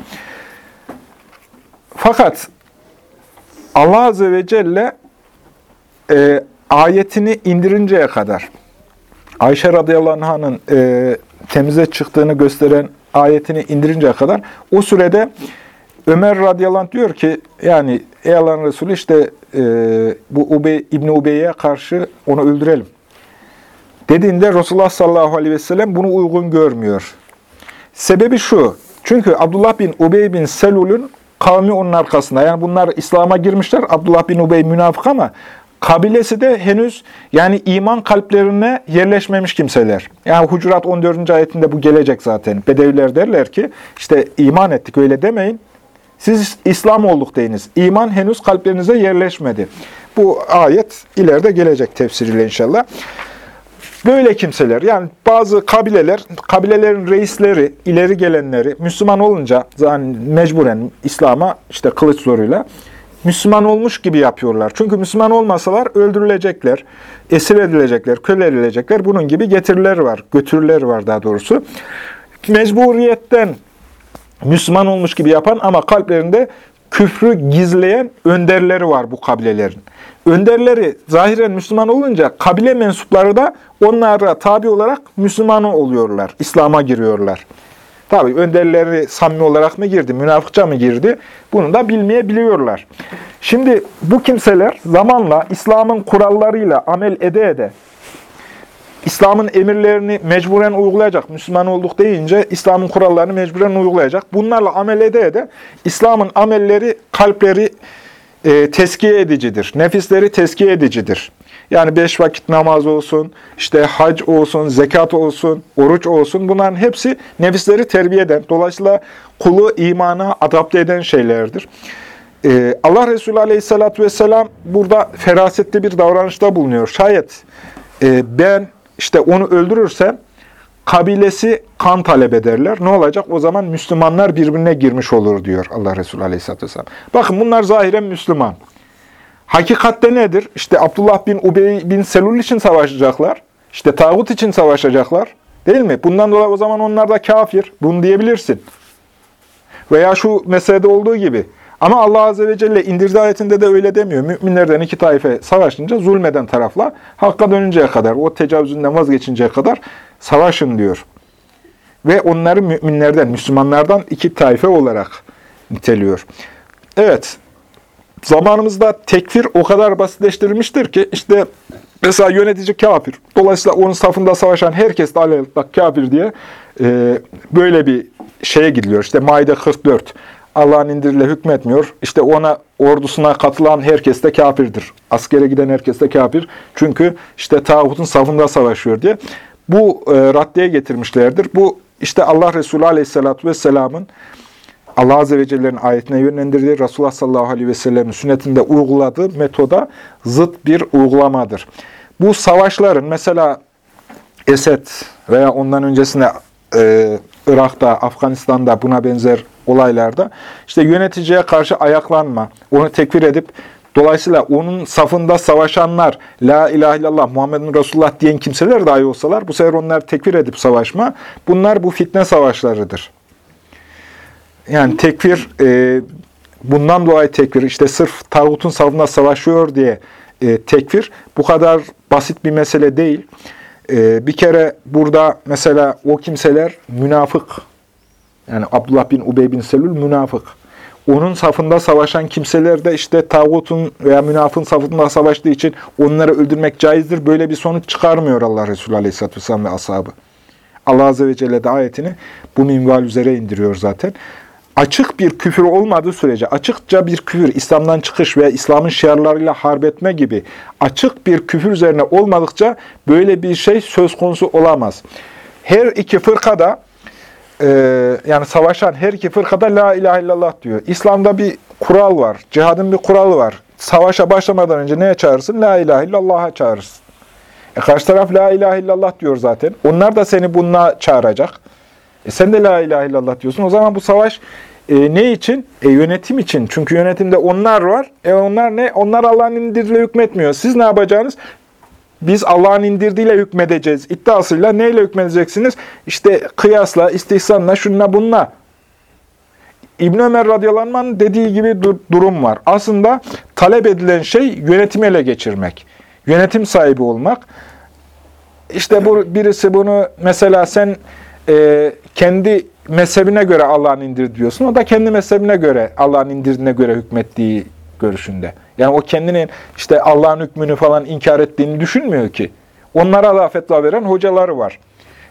Fakat Allah Azze ve Celle e, ayetini indirinceye kadar Ayşe radıyallahu anh'ın e, temize çıktığını gösteren ayetini indirinceye kadar o sürede Ömer radıyallahu anh diyor ki yani ey Allah'ın Resulü işte e, bu Ube, İbni Ubey'e karşı onu öldürelim. Dediğinde Resulullah sallallahu aleyhi ve sellem bunu uygun görmüyor. Sebebi şu. Çünkü Abdullah bin Ubey bin Selul'ün kavmi onun arkasında. Yani bunlar İslam'a girmişler. Abdullah bin Ubey münafık ama kabilesi de henüz yani iman kalplerine yerleşmemiş kimseler. Yani Hucurat 14. ayetinde bu gelecek zaten. Bedeviler derler ki işte iman ettik öyle demeyin. Siz İslam olduk deyiniz. İman henüz kalplerinize yerleşmedi. Bu ayet ileride gelecek tefsiriyle inşallah. Böyle kimseler yani bazı kabileler, kabilelerin reisleri, ileri gelenleri Müslüman olunca yani mecburen İslam'a işte kılıç zoruyla Müslüman olmuş gibi yapıyorlar. Çünkü Müslüman olmasalar öldürülecekler, esir edilecekler, köle edilecekler. Bunun gibi getiriler var, götürüler var daha doğrusu. Mecburiyetten Müslüman olmuş gibi yapan ama kalplerinde küfrü gizleyen önderleri var bu kabilelerin. Önderleri zahiren Müslüman olunca kabile mensupları da onlara tabi olarak Müslüman oluyorlar, İslam'a giriyorlar. Tabi önderleri samimi olarak mı girdi, münafıkça mı girdi bunu da bilmeyebiliyorlar. Şimdi bu kimseler zamanla İslam'ın kurallarıyla amel ede ede İslam'ın emirlerini mecburen uygulayacak. Müslüman olduk deyince İslam'ın kurallarını mecburen uygulayacak. Bunlarla amel ede ede İslam'ın amelleri, kalpleri e, teskiye edicidir. Nefisleri teskiye edicidir. Yani beş vakit namaz olsun, işte hac olsun, zekat olsun, oruç olsun bunların hepsi nefisleri terbiye eden, dolayısıyla kulu imana adapte eden şeylerdir. Ee, Allah Resulü Aleyhisselatü Vesselam burada ferasetli bir davranışta bulunuyor. Şayet e, ben işte onu öldürürsem kabilesi kan talep ederler. Ne olacak? O zaman Müslümanlar birbirine girmiş olur diyor Allah Resulü Aleyhisselatü Vesselam. Bakın bunlar zahiren Müslüman. Hakikatte nedir? İşte Abdullah bin Ubey bin Selul için savaşacaklar. İşte tağut için savaşacaklar. Değil mi? Bundan dolayı o zaman onlar da kafir. Bunu diyebilirsin. Veya şu meselede olduğu gibi. Ama Allah Azze ve Celle indirdiği ayetinde de öyle demiyor. Müminlerden iki taife savaşınca zulmeden tarafla hakka dönünceye kadar, o tecavüzünden vazgeçinceye kadar savaşın diyor. Ve onları müminlerden, Müslümanlardan iki taife olarak niteliyor. Evet, zamanımızda tekfir o kadar basitleştirilmiştir ki işte mesela yönetici kafir. Dolayısıyla onun safında savaşan herkes de aleyhullah kafir diye e, böyle bir şeye gidiliyor. İşte Maide 44. Allah'ın indiriyle hükmetmiyor. İşte ona ordusuna katılan herkes de kafirdir. Askere giden herkes de kafir. Çünkü işte tağutun safında savaşıyor diye. Bu e, raddeye getirmişlerdir. Bu işte Allah Resulü Aleyhisselatü Vesselam'ın Allah Azze ve Celle'nin ayetine yönlendirdiği Resulullah sallallahu aleyhi ve sellem'in sünnetinde uyguladığı metoda zıt bir uygulamadır. Bu savaşların mesela Esed veya ondan öncesinde e, Irak'ta, Afganistan'da buna benzer olaylarda işte yöneticiye karşı ayaklanma, onu tekfir edip dolayısıyla onun safında savaşanlar, La ilahe illallah, Muhammedun Resulullah diyen kimseler dahi olsalar bu sefer onlar tekfir edip savaşma. Bunlar bu fitne savaşlarıdır. Yani tekfir, e, bundan dolayı tekfir, işte sırf tağutun safında savaşıyor diye e, tekfir bu kadar basit bir mesele değil. E, bir kere burada mesela o kimseler münafık, yani Abdullah bin Ubey bin Selül münafık. Onun safında savaşan kimseler de işte tağutun veya münafın safında savaştığı için onları öldürmek caizdir. Böyle bir sonuç çıkarmıyor Allah Resulü Aleyhisselatü Vesselam ve ashabı. Allah Azze ve Celle de ayetini bu minval üzere indiriyor zaten. Açık bir küfür olmadığı sürece, açıkça bir küfür, İslam'dan çıkış veya İslam'ın şiarlarıyla harp etme gibi açık bir küfür üzerine olmadıkça böyle bir şey söz konusu olamaz. Her iki fırka da e, yani savaşan her iki fırkada la ilahe illallah diyor. İslam'da bir kural var. Cihadın bir kuralı var. Savaşa başlamadan önce neye çağırırsın? La ilahe illallah'a çağırırsın. E karşı taraf la ilahe illallah diyor zaten. Onlar da seni bununla çağıracak. E sen de la ilahe illallah diyorsun. O zaman bu savaş e, ne için? E, yönetim için. Çünkü yönetimde onlar var. E onlar ne? Onlar Allah'ın indirdiğiyle hükmetmiyor. Siz ne yapacaksınız? Biz Allah'ın indirdiğiyle hükmedeceğiz. İddiasıyla neyle hükmedeceksiniz? İşte kıyasla, istihsanla, şununla, bununla. İbn Ömer radıyallahu dediği gibi dur durum var. Aslında talep edilen şey yönetim ele geçirmek. Yönetim sahibi olmak. İşte bu birisi bunu mesela sen e, kendi mezhebine göre Allah'ın indirdi diyorsun. O da kendi mezhebine göre Allah'ın indirdiğine göre hükmettiği görüşünde. Yani o kendinin işte Allah'ın hükmünü falan inkar ettiğini düşünmüyor ki. Onlara da fetva veren hocaları var.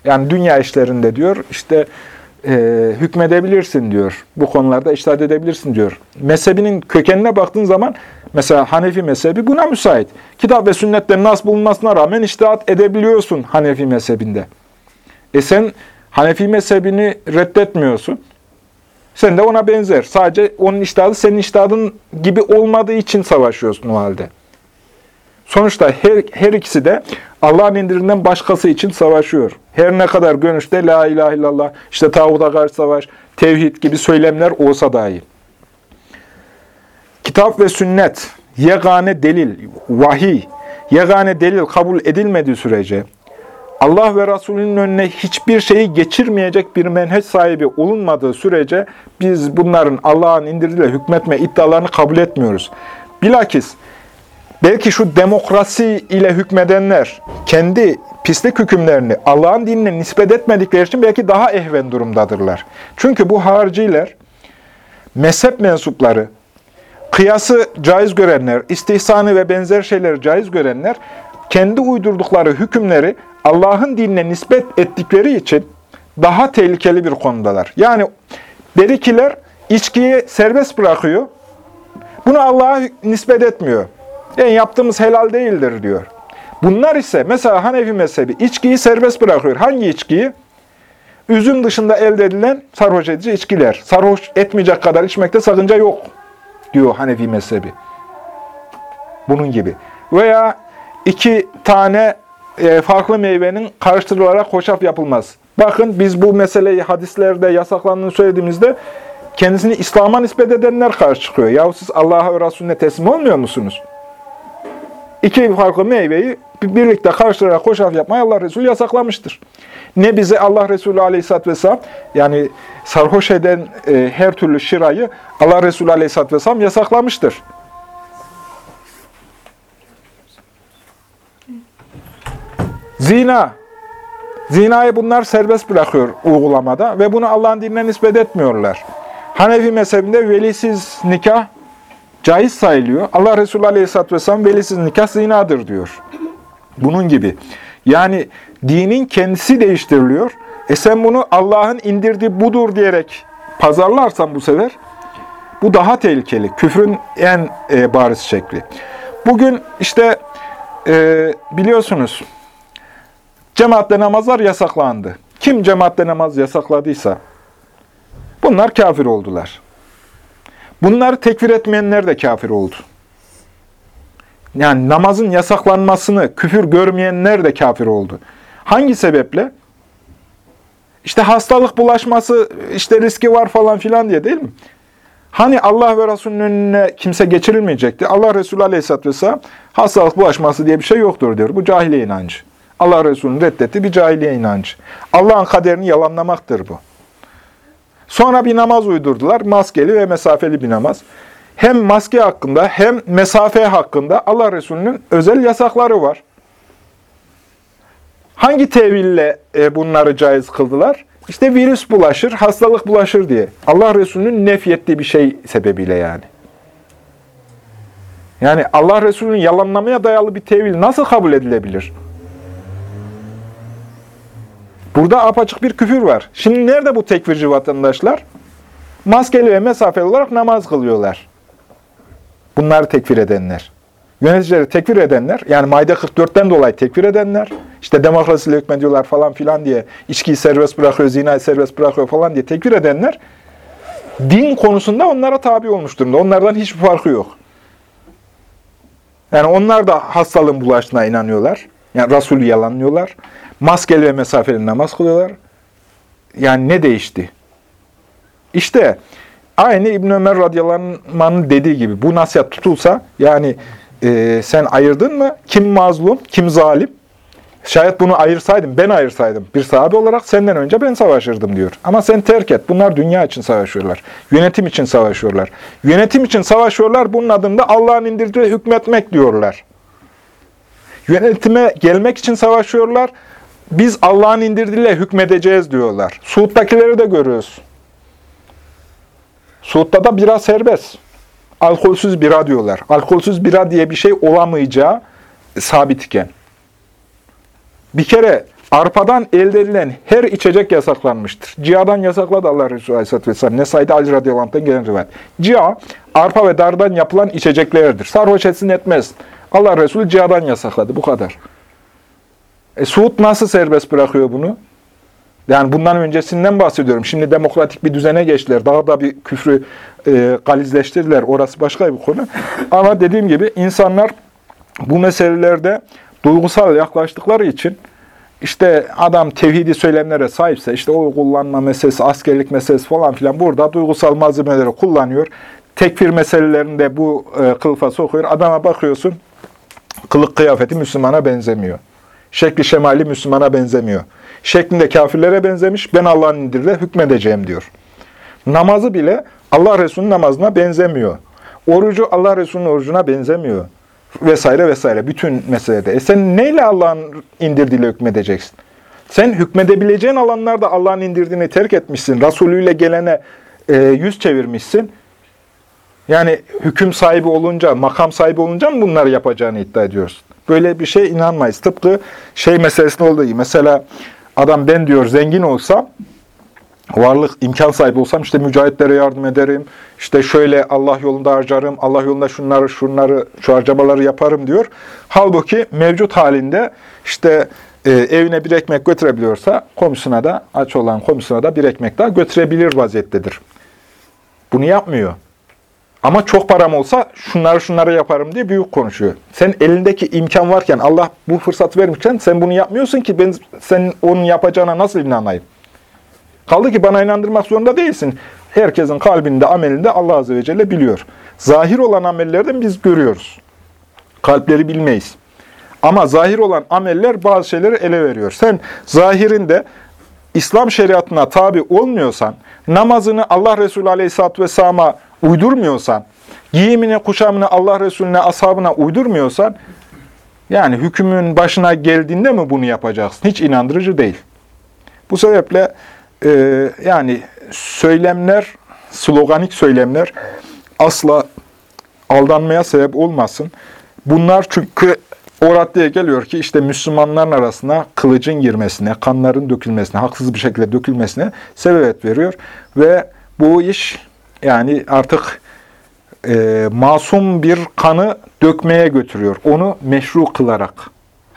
Yani dünya işlerinde diyor işte e, hükmedebilirsin diyor. Bu konularda iştahat edebilirsin diyor. Mezhebinin kökenine baktığın zaman mesela Hanefi mezhebi buna müsait. Kitap ve sünnette nas bulunmasına rağmen iştahat edebiliyorsun Hanefi mezhebinde. E sen Hanefi mezhebini reddetmiyorsun. Sen de ona benzer. Sadece onun iştahadı senin iştahın gibi olmadığı için savaşıyorsun o halde. Sonuçta her, her ikisi de Allah'ın indirinden başkası için savaşıyor. Her ne kadar görünüşte la ilahe illallah, işte tağuta karşı savaş, tevhid gibi söylemler olsa dahi. Kitap ve sünnet, yegane delil, vahiy, yegane delil kabul edilmediği sürece, Allah ve Resulünün önüne hiçbir şeyi geçirmeyecek bir menheç sahibi olunmadığı sürece biz bunların Allah'ın indirdiğiyle hükmetme iddialarını kabul etmiyoruz. Bilakis belki şu demokrasi ile hükmedenler kendi pislik hükümlerini Allah'ın dinine nispet etmedikleri için belki daha ehven durumdadırlar. Çünkü bu hariciler, mezhep mensupları, kıyası caiz görenler, istihsanı ve benzer şeyleri caiz görenler, kendi uydurdukları hükümleri Allah'ın dinine nispet ettikleri için daha tehlikeli bir konudalar. Yani berikiler içkiyi serbest bırakıyor. Bunu Allah'a nispet etmiyor. Yani yaptığımız helal değildir diyor. Bunlar ise mesela Hanefi mezhebi içkiyi serbest bırakıyor. Hangi içkiyi? Üzüm dışında elde edilen sarhoş edici içkiler. Sarhoş etmeyecek kadar içmekte sakınca yok diyor Hanefi mezhebi. Bunun gibi. Veya iki tane e, farklı meyvenin karıştırılarak hoşaf yapılmaz. Bakın biz bu meseleyi hadislerde yasaklandığını söylediğimizde kendisini İslam'a nispet edenler karşı çıkıyor. Yahu siz Allah'a ve Resulüne teslim olmuyor musunuz? İki farklı meyveyi birlikte karıştırarak hoşaf yapmayı Allah Resulü yasaklamıştır. Ne bize Allah Resulü Aleyhisselatü Vesselam yani sarhoş eden e, her türlü şirayı Allah Resulü Aleyhisselatü Vesselam yasaklamıştır. Zina. Zinayı bunlar serbest bırakıyor uygulamada ve bunu Allah'ın dinine nispet etmiyorlar. Hanefi mezhebinde velisiz nikah caiz sayılıyor. Allah Resulü Aleyhisselatü Vesselam velisiz nikah zinadır diyor. Bunun gibi. Yani dinin kendisi değiştiriliyor. E sen bunu Allah'ın indirdiği budur diyerek pazarlarsan bu sefer bu daha tehlikeli. Küfrün en e, bariz şekli. Bugün işte e, biliyorsunuz Cemaatle namazlar yasaklandı. Kim cemaatle namaz yasakladıysa bunlar kafir oldular. Bunları tekfir etmeyenler de kafir oldu. Yani namazın yasaklanmasını küfür görmeyenler de kafir oldu. Hangi sebeple? İşte hastalık bulaşması, işte riski var falan filan diye değil mi? Hani Allah ve Resulünün önüne kimse geçirilmeyecekti. Allah Resulü Aleyhisselatü Vesselam hastalık bulaşması diye bir şey yoktur diyor. Bu cahiliye inancı. Allah Resulü'nün reddetti bir cahiliye inancı. Allah'ın kaderini yalanlamaktır bu. Sonra bir namaz uydurdular. Maskeli ve mesafeli bir namaz. Hem maske hakkında hem mesafe hakkında Allah Resulü'nün özel yasakları var. Hangi teville e, bunları caiz kıldılar? İşte virüs bulaşır, hastalık bulaşır diye. Allah Resulü'nün nefyettiği bir şey sebebiyle yani. Yani Allah Resulü'nün yalanlamaya dayalı bir tevil nasıl kabul edilebilir? Burada apaçık bir küfür var. Şimdi nerede bu tekfirci vatandaşlar? Maskeli ve mesafeli olarak namaz kılıyorlar. Bunları tekfir edenler. Yöneticileri tekfir edenler, yani Maide 44'ten dolayı tekfir edenler, işte demokrasiyle hükmediyorlar falan filan diye, içkiyi serbest bırakıyor, zinayı serbest bırakıyor falan diye tekfir edenler, din konusunda onlara tabi olmuş durumda. Onlardan hiçbir farkı yok. Yani onlar da hastalığın bulaştığına inanıyorlar. Yani Resulü yalanlıyorlar. Maskeli ve mesafeli namaz kılıyorlar. Yani ne değişti? İşte aynı İbn Ömer radıyallahu dediği gibi bu nasihat tutulsa yani e, sen ayırdın mı kim mazlum, kim zalim? Şayet bunu ayırsaydım, ben ayırsaydım bir sahabe olarak senden önce ben savaşırdım diyor. Ama sen terk et. Bunlar dünya için savaşıyorlar. Yönetim için savaşıyorlar. Yönetim için savaşıyorlar. Bunun adında Allah'ın indirdiği hükmetmek diyorlar. Yönetime gelmek için savaşıyorlar. Biz Allah'ın indirdiğiyle hükmedeceğiz diyorlar. Suud'dakileri de görüyoruz. Suud'da da bira serbest. Alkolsüz bira diyorlar. Alkolsüz bira diye bir şey olamayacağı sabit iken. Bir kere arpadan elde edilen her içecek yasaklanmıştır. Cihadan yasakladı Allah Resulü Aleyhisselatü Vesselam. Nesai'de Ali radıyallahu anh'tan gelen rivayet. Ciha, arpa ve dardan yapılan içeceklerdir. Sarhoş etsin etmez. Allah Resulü cihadan yasakladı. Bu kadar. E, Suud nasıl serbest bırakıyor bunu? Yani bundan öncesinden bahsediyorum. Şimdi demokratik bir düzene geçtiler. Daha da bir küfrü e, galizleştirdiler. Orası başka bir konu. Ama dediğim gibi insanlar bu meselelerde duygusal yaklaştıkları için işte adam tevhidi söylemlere sahipse işte o kullanma meselesi, askerlik meselesi falan filan burada duygusal malzemeleri kullanıyor. Tekfir meselelerinde bu e, kılıfa sokuyor. Adama bakıyorsun kılık kıyafeti Müslümana benzemiyor. Şekli şemali Müslümana benzemiyor. Şeklinde kafirlere benzemiş. Ben Allah'ın indiriyle hükmedeceğim diyor. Namazı bile Allah Resulü'nün namazına benzemiyor. Orucu Allah Resulü'nün orucuna benzemiyor. Vesaire vesaire. Bütün meselede. E sen neyle Allah'ın indirdiğiyle hükmedeceksin? Sen hükmedebileceğin alanlarda Allah'ın indirdiğini terk etmişsin. Resulüyle gelene e, yüz çevirmişsin. Yani hüküm sahibi olunca, makam sahibi olunca mı bunları yapacağını iddia ediyorsun? Böyle bir şey inanmayız. Tıpkı şey meselesinde olduğu gibi. Mesela adam ben diyor zengin olsam, varlık, imkan sahibi olsam işte mücahitlere yardım ederim. İşte şöyle Allah yolunda harcarım, Allah yolunda şunları, şunları, şu harcamaları yaparım diyor. Halbuki mevcut halinde işte e, evine bir ekmek götürebiliyorsa komşusuna da, aç olan komşusuna da bir ekmek daha götürebilir vaziyettedir. Bunu yapmıyor. Ama çok param olsa şunları şunları yaparım diye büyük konuşuyor. Sen elindeki imkan varken Allah bu fırsatı vermişken sen bunu yapmıyorsun ki ben senin onun yapacağına nasıl inanayım? Kaldı ki bana inandırmak zorunda değilsin. Herkesin kalbinde, amelinde Allah Azze ve Celle biliyor. Zahir olan amellerden biz görüyoruz. Kalpleri bilmeyiz. Ama zahir olan ameller bazı şeyleri ele veriyor. Sen zahirinde İslam şeriatına tabi olmuyorsan, namazını Allah Resulü Aleyhisselatü Vesselam'a uydurmuyorsan, giyimini, kuşamını Allah Resulüne, ashabına uydurmuyorsan, yani hükmün başına geldiğinde mi bunu yapacaksın? Hiç inandırıcı değil. Bu sebeple e, yani söylemler, sloganik söylemler asla aldanmaya sebep olmasın. Bunlar çünkü o raddeye geliyor ki işte Müslümanların arasına kılıcın girmesine, kanların dökülmesine, haksız bir şekilde dökülmesine sebebiyet veriyor. Ve bu iş yani artık e, masum bir kanı dökmeye götürüyor. Onu meşru kılarak.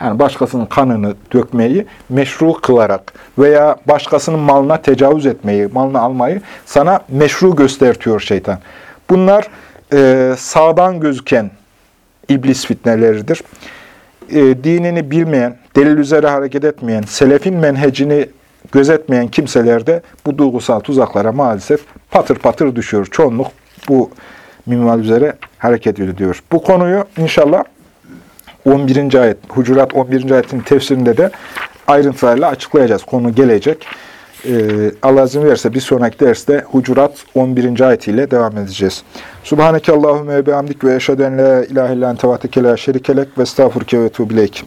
Yani başkasının kanını dökmeyi meşru kılarak veya başkasının malına tecavüz etmeyi, malını almayı sana meşru göstertiyor şeytan. Bunlar e, sağdan gözüken iblis fitneleridir. E, dinini bilmeyen, delil üzere hareket etmeyen, selefin menhecini gözetmeyen kimselerde bu duygusal tuzaklara maalesef patır patır düşüyor. Çoğunluk bu minval üzere hareket ediyor. Bu konuyu inşallah 11. ayet, Hucurat 11. ayetin tefsirinde de ayrıntılarla açıklayacağız. Konu gelecek. Ee, Allah izin verirse bir sonraki derste Hucurat 11. ayetiyle devam edeceğiz. Subhaneke Allahümme ve bihamdik ve eşhedü en la ilahe illan tevateke la şerikelek ve estağfurke ve tuğbileyk.